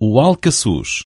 o Alcaçuz.